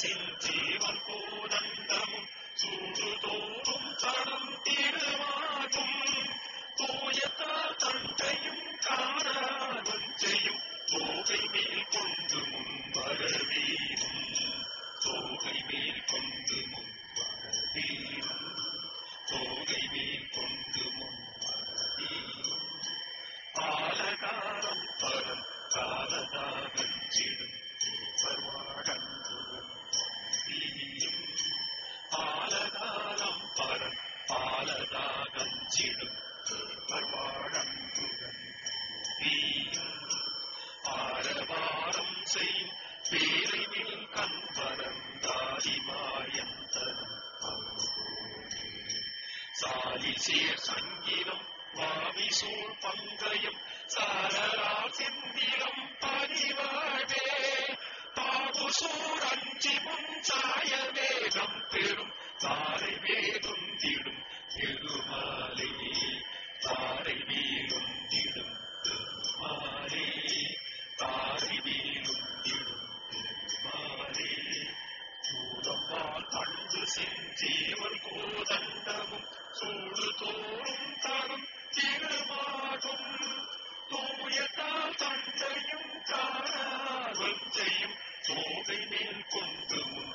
செஞ்சேவல் கோதண்டமும் பாலதாகஞ்சிடும் தேவர்வாழங்குவன் வீரும் ஆரவாரம் செய்யும் பேரைவில் கண்பரம் தாரிமாயந்தனம் சாலி சேர் சங்கிலம் பங்கயம் சாரரா செந்திலம் ஜீவன் கோதண்டமும் சூடு தோறும் தரும் திறமாகும் தூயத்தால் தந்தையும் தாரால் செய்யும் சோதை மேல் கொண்டு முன்